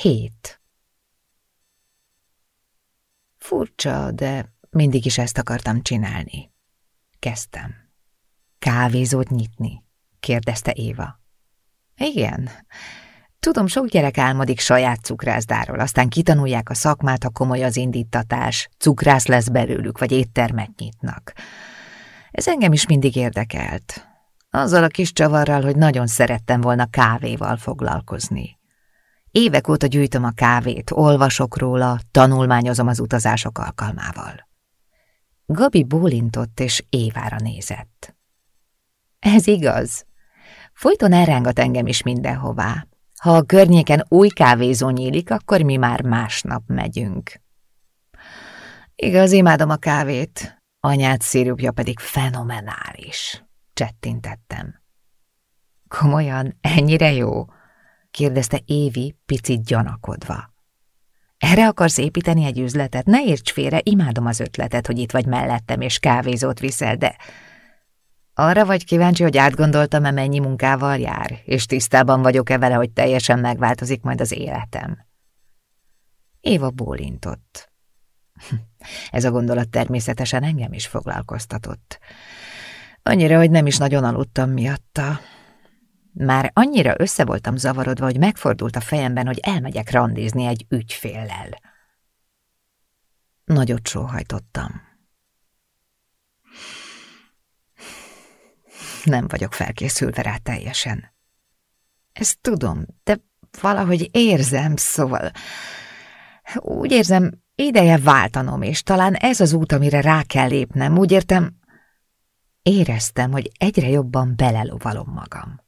Hét. Furcsa, de mindig is ezt akartam csinálni. Kezdtem. Kávézót nyitni? kérdezte Éva. Igen. Tudom, sok gyerek álmodik saját cukrászdáról, aztán kitanulják a szakmát, ha komoly az indítatás, cukrász lesz belőlük, vagy éttermet nyitnak. Ez engem is mindig érdekelt. Azzal a kis csavarral, hogy nagyon szerettem volna kávéval foglalkozni. Évek óta gyűjtöm a kávét, olvasok róla, tanulmányozom az utazások alkalmával. Gabi bólintott, és Évára nézett. Ez igaz. Folyton elrángat engem is mindenhová. Ha a környéken új kávézó nyílik, akkor mi már másnap megyünk. Igaz, imádom a kávét, anyád szírupja pedig fenomenális, csettintettem. Komolyan, ennyire jó? Kérdezte Évi, picit gyanakodva. Erre akarsz építeni egy üzletet? Ne érts félre, imádom az ötletet, hogy itt vagy mellettem, és kávézót viszel, de... Arra vagy kíváncsi, hogy átgondoltam-e mennyi munkával jár, és tisztában vagyok-e vele, hogy teljesen megváltozik majd az életem. Éva bólintott. Ez a gondolat természetesen engem is foglalkoztatott. Annyira, hogy nem is nagyon aludtam miatta. Már annyira össze voltam zavarodva, hogy megfordult a fejemben, hogy elmegyek randizni egy ügyféllel. Nagyot sóhajtottam. Nem vagyok felkészülve rá teljesen. Ezt tudom, de valahogy érzem, szóval... Úgy érzem, ideje váltanom, és talán ez az út, amire rá kell lépnem. Úgy értem, éreztem, hogy egyre jobban belelovalom magam.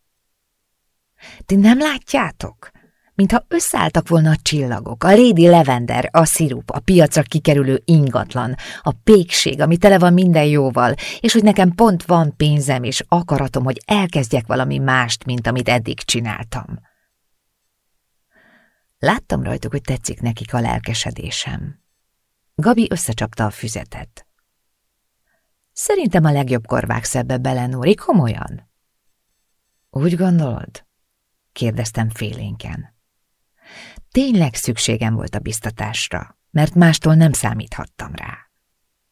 Ti nem látjátok? Mintha összeálltak volna a csillagok, a Lady Lavender, a szirup, a piacra kikerülő ingatlan, a pékség, ami tele van minden jóval, és hogy nekem pont van pénzem és akaratom, hogy elkezdjek valami mást, mint amit eddig csináltam. Láttam rajtuk, hogy tetszik nekik a lelkesedésem. Gabi összecsapta a füzetet. Szerintem a legjobb korvák szebbe bele, komolyan. Úgy gondolod? Kérdeztem félénken. Tényleg szükségem volt a biztatásra, mert mástól nem számíthattam rá.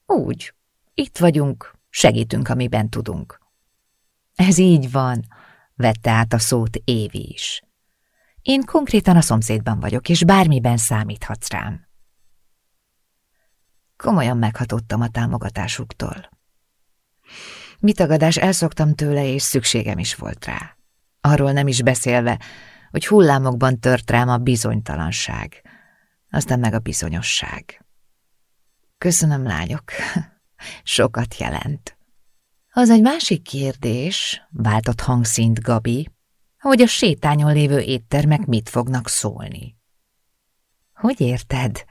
Úgy, itt vagyunk, segítünk, amiben tudunk. Ez így van, vette át a szót Évi is. Én konkrétan a szomszédban vagyok, és bármiben számíthatsz rám. Komolyan meghatottam a támogatásuktól. Mitagadás elszoktam tőle, és szükségem is volt rá. Arról nem is beszélve, hogy hullámokban tört rám a bizonytalanság, aztán meg a bizonyosság. Köszönöm, lányok, sokat jelent. Az egy másik kérdés, váltott hangszint Gabi, hogy a sétányon lévő éttermek mit fognak szólni. Hogy érted?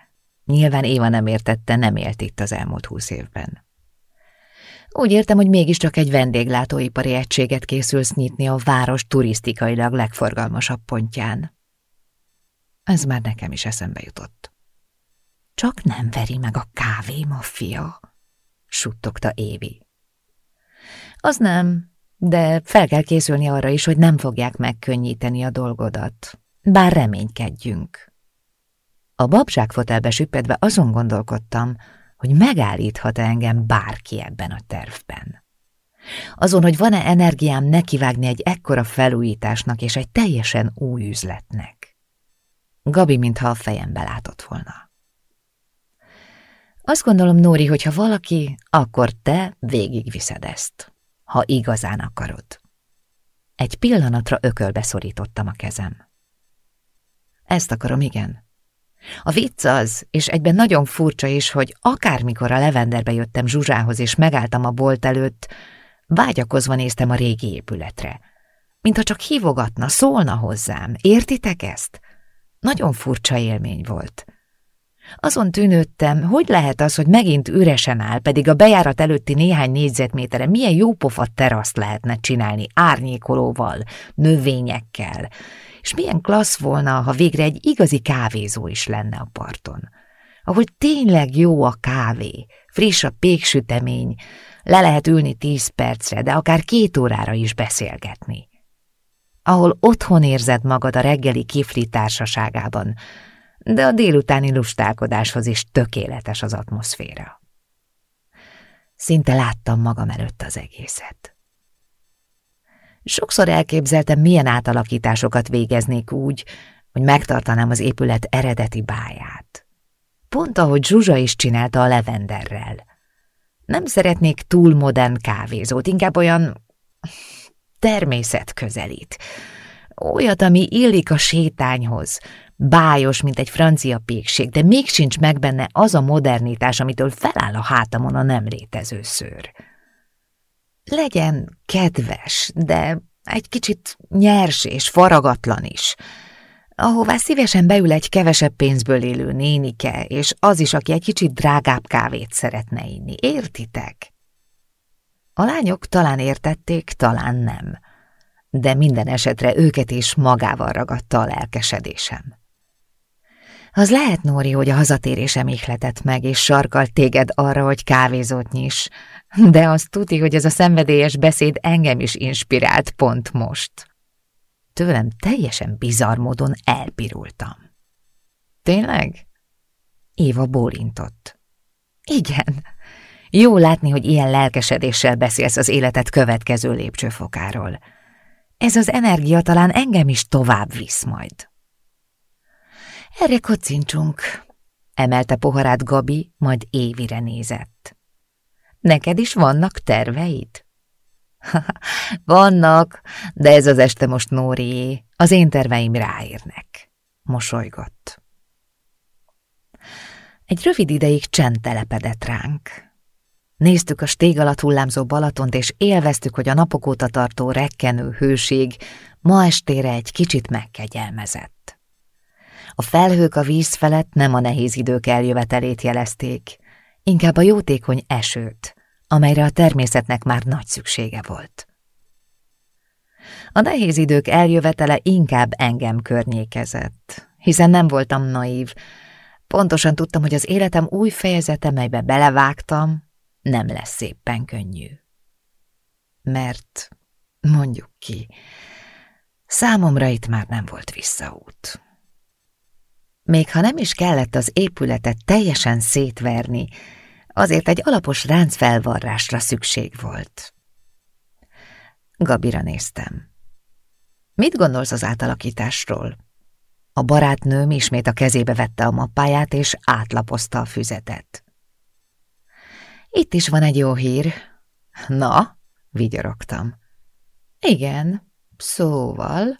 Nyilván Éva nem értette, nem élt itt az elmúlt húsz évben. Úgy értem, hogy mégiscsak egy vendéglátóipari egységet készülsz nyitni a város turisztikailag legforgalmasabb pontján. Ez már nekem is eszembe jutott. Csak nem veri meg a kávé maffia, suttogta Évi. Az nem, de fel kell készülni arra is, hogy nem fogják megkönnyíteni a dolgodat, bár reménykedjünk. A babzsák fotelbe süppedve azon gondolkodtam, hogy megállíthat -e engem bárki ebben a tervben. Azon, hogy van-e energiám nekivágni egy ekkora felújításnak és egy teljesen új üzletnek. Gabi, mintha a fejembe látott volna. Azt gondolom, Nóri, hogy ha valaki, akkor te végigviszed ezt, ha igazán akarod. Egy pillanatra ökölbe szorítottam a kezem. Ezt akarom, igen. A vicc az, és egyben nagyon furcsa is, hogy akármikor a Levenderbe jöttem Zsuzsához és megálltam a bolt előtt, vágyakozva néztem a régi épületre. Mintha csak hívogatna, szólna hozzám. Értitek ezt? Nagyon furcsa élmény volt. Azon tűnődtem, hogy lehet az, hogy megint üresen áll, pedig a bejárat előtti néhány négyzetméterre milyen jópofa teraszt lehetne csinálni árnyékolóval, növényekkel, és milyen klassz volna, ha végre egy igazi kávézó is lenne a parton, ahol tényleg jó a kávé, friss a péksütemény, le lehet ülni tíz percre, de akár két órára is beszélgetni. ahol otthon érzed magad a reggeli kifli társaságában, de a délutáni lustálkodáshoz is tökéletes az atmoszféra. Szinte láttam magam előtt az egészet. Sokszor elképzeltem, milyen átalakításokat végeznék úgy, hogy megtartanám az épület eredeti báját. Pont ahogy Zsuzsa is csinálta a levenderrel. Nem szeretnék túl modern kávézót, inkább olyan természet közelít. Olyat, ami illik a sétányhoz, bájos, mint egy francia pékség, de még sincs meg benne az a modernitás, amitől feláll a hátamon a nem létező szőr. Legyen kedves, de egy kicsit nyers és faragatlan is, ahová szívesen beül egy kevesebb pénzből élő nénike, és az is, aki egy kicsit drágább kávét szeretne inni. Értitek? A lányok talán értették, talán nem, de minden esetre őket is magával ragadta a lelkesedésem. Az lehet, Nóri, hogy a hazatérésem ihletett meg, és sarkalt téged arra, hogy kávézót nyis, de azt tudni, hogy ez a szenvedélyes beszéd engem is inspirált pont most. Tőlem teljesen bizarr módon elpirultam. Tényleg? Éva bólintott. Igen. Jó látni, hogy ilyen lelkesedéssel beszélsz az életet következő lépcsőfokáról. Ez az energia talán engem is tovább visz majd. Erre kocincsunk, emelte poharát Gabi, majd Évire nézett. Neked is vannak terveid? vannak, de ez az este most Nórié, az én terveim ráérnek. Mosolygott. Egy rövid ideig csend telepedett ránk. Néztük a stég alatt hullámzó Balatont, és élveztük, hogy a napok óta tartó rekkenő hőség ma estére egy kicsit megkegyelmezett. A felhők a víz felett nem a nehéz idők eljövetelét jelezték, inkább a jótékony esőt, amelyre a természetnek már nagy szüksége volt. A nehéz idők eljövetele inkább engem környékezett, hiszen nem voltam naív. Pontosan tudtam, hogy az életem új fejezete, melybe belevágtam, nem lesz szépen könnyű. Mert, mondjuk ki, számomra itt már nem volt visszaút. Még ha nem is kellett az épületet teljesen szétverni, azért egy alapos ráncfelvarrásra szükség volt. Gabira néztem. Mit gondolsz az átalakításról? A barátnőm ismét a kezébe vette a mappáját, és átlapozta a füzetet. Itt is van egy jó hír. Na, vigyorogtam. Igen, szóval...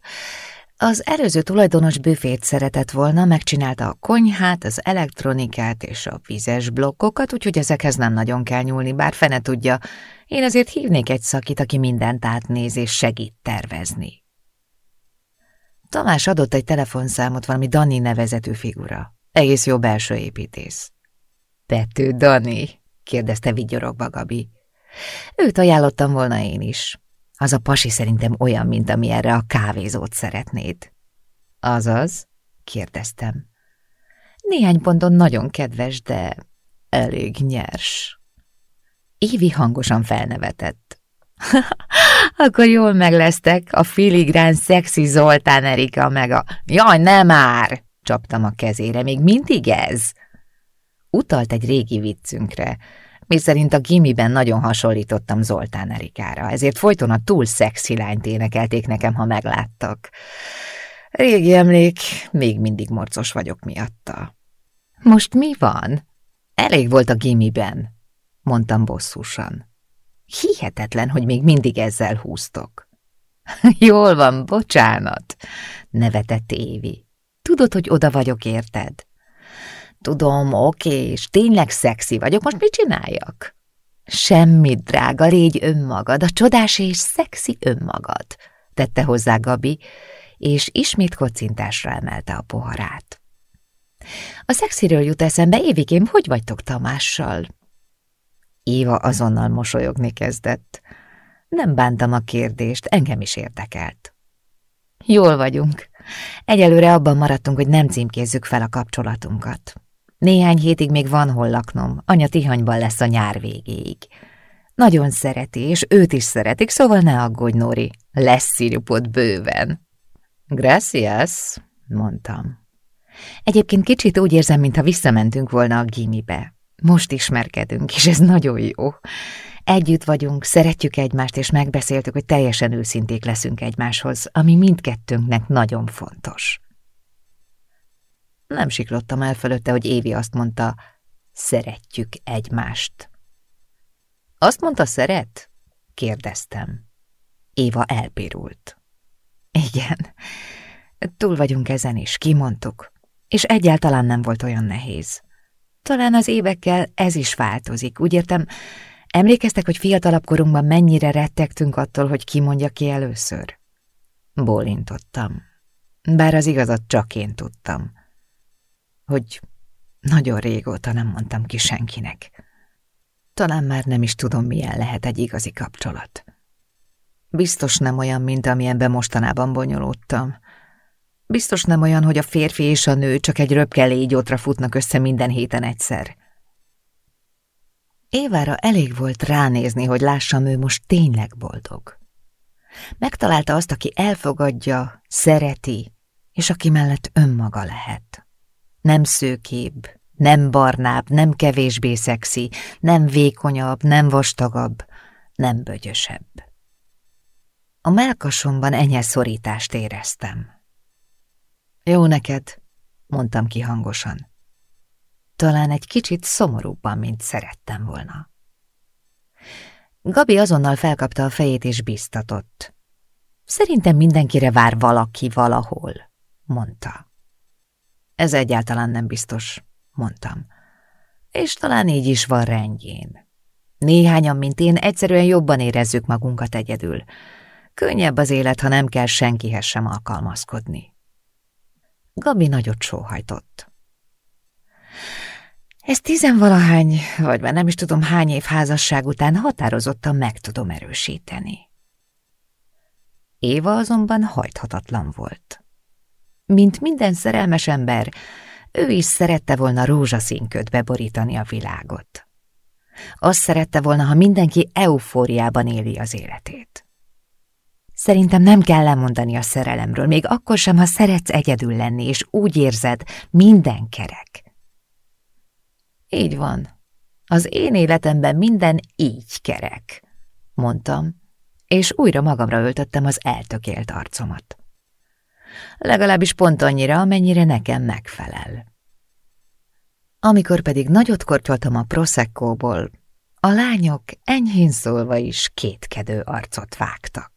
Az előző tulajdonos büfét szeretett volna, megcsinálta a konyhát, az elektronikát és a vizes blokkokat, úgyhogy ezekhez nem nagyon kell nyúlni, bár fene tudja. Én azért hívnék egy szakit, aki mindent átnéz és segít tervezni. Tamás adott egy telefonszámot valami Dani nevezetű figura. Egész jó belső építész. Pető Dani? kérdezte vigyorogva Gabi. Őt ajánlottam volna én is. Az a pasi szerintem olyan, mint ami erre a kávézót szeretnéd. Azaz? kérdeztem. Néhány ponton nagyon kedves, de elég nyers. Évi hangosan felnevetett. Akkor jól meglesztek, a filigrán szexi Zoltán Erika meg a... Jaj, nem már! csaptam a kezére, még mindig ez? Utalt egy régi viccünkre, mi szerint a gimiben nagyon hasonlítottam Zoltán Erikára, ezért folyton a túl szexi lányt énekelték nekem, ha megláttak. Régi emlék, még mindig morcos vagyok miatta. Most mi van? Elég volt a gimiben, mondtam bosszúsan. Hihetetlen, hogy még mindig ezzel húztok. Jól van, bocsánat, nevetett Évi. Tudod, hogy oda vagyok, érted? Tudom, oké, és tényleg szexi vagyok, most mit csináljak? Semmit, drága, légy önmagad, a csodás és szexi önmagad, tette hozzá Gabi, és ismét kocintásra emelte a poharát. A szexiről jut eszembe, Évikém, hogy vagytok Tamással? Éva azonnal mosolyogni kezdett. Nem bántam a kérdést, engem is érdekelt. Jól vagyunk. Egyelőre abban maradtunk, hogy nem címkézzük fel a kapcsolatunkat. Néhány hétig még van hol laknom, anya Tihanyban lesz a nyár végéig. Nagyon szereti, és őt is szeretik, szóval ne aggódj, Nóri, lesz szirupot bőven. Gracias, mondtam. Egyébként kicsit úgy érzem, mintha visszamentünk volna a gimibe. Most ismerkedünk, és ez nagyon jó. Együtt vagyunk, szeretjük egymást, és megbeszéltük, hogy teljesen őszinték leszünk egymáshoz, ami mindkettőnknek nagyon fontos. Nem siklottam el fölötte, hogy Évi azt mondta, szeretjük egymást. Azt mondta, szeret? kérdeztem. Éva elpirult. Igen, túl vagyunk ezen is, kimondtuk, és egyáltalán nem volt olyan nehéz. Talán az évekkel ez is változik, úgy értem, emlékeztek, hogy fiatalabb korunkban mennyire rettegtünk attól, hogy kimondja ki először? Bólintottam, bár az igazat csak én tudtam, hogy nagyon régóta nem mondtam ki senkinek. Talán már nem is tudom, milyen lehet egy igazi kapcsolat. Biztos nem olyan, mint amilyenben mostanában bonyolódtam. Biztos nem olyan, hogy a férfi és a nő csak egy röpke légyótra futnak össze minden héten egyszer. Évára elég volt ránézni, hogy lássam, ő most tényleg boldog. Megtalálta azt, aki elfogadja, szereti, és aki mellett önmaga lehet. Nem szőkébb, nem barnább, nem kevésbé szexi, nem vékonyabb, nem vastagabb, nem bögyösebb. A melkasomban enyhe szorítást éreztem. Jó neked, mondtam ki hangosan. Talán egy kicsit szomorúbban, mint szerettem volna. Gabi azonnal felkapta a fejét és biztatott. Szerintem mindenkire vár valaki valahol, mondta. Ez egyáltalán nem biztos, mondtam. És talán így is van rendjén. Néhányan, mint én, egyszerűen jobban érezzük magunkat egyedül. Könnyebb az élet, ha nem kell senkihez sem alkalmazkodni. Gabi nagyot sóhajtott. Ez tizenvalahány, vagy már nem is tudom hány év házasság után határozottan meg tudom erősíteni. Éva azonban hajthatatlan volt. Mint minden szerelmes ember, ő is szerette volna rózsaszínködbe borítani a világot. Azt szerette volna, ha mindenki eufóriában éli az életét. Szerintem nem kell lemondani a szerelemről, még akkor sem, ha szeretsz egyedül lenni, és úgy érzed, minden kerek. Így van. Az én életemben minden így kerek, mondtam, és újra magamra öltöttem az eltökélt arcomat. Legalábbis pont annyira, amennyire nekem megfelel. Amikor pedig nagyot kortyoltam a proszekkóból, a lányok enyhén szólva is kétkedő arcot vágtak.